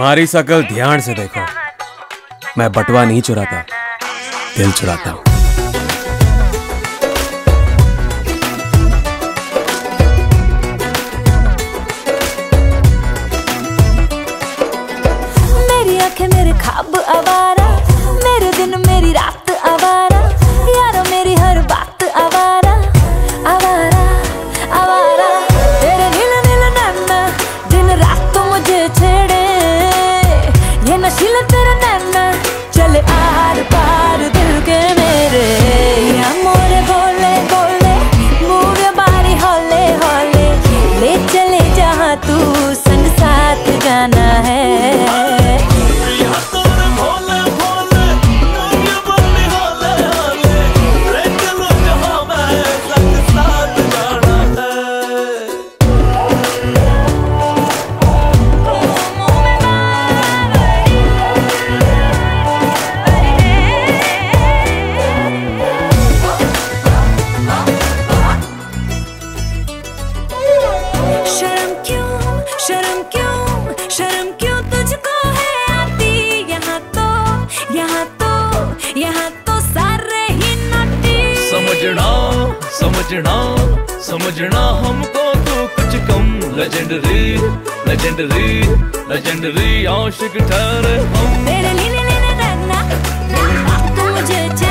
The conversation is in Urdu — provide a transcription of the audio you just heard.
ہماری شکل دھیان سے دیکھو۔ میں بٹوا نہیں چراتا۔ دل چراتا۔ ہوں میری آنکھیں میرے خواب آوارہ۔ میرے دن میری رات آوارا پار پار دل بھولے بولے مور باری ہولے ہولے لے چلے جہاں تو ساتھ جانا ہے سمجھنا ہم کو تو کچھ کم لیجنڈری لیجنڈری لیجنڈری عاشق ٹھہرے ہم تیرے تو مجھے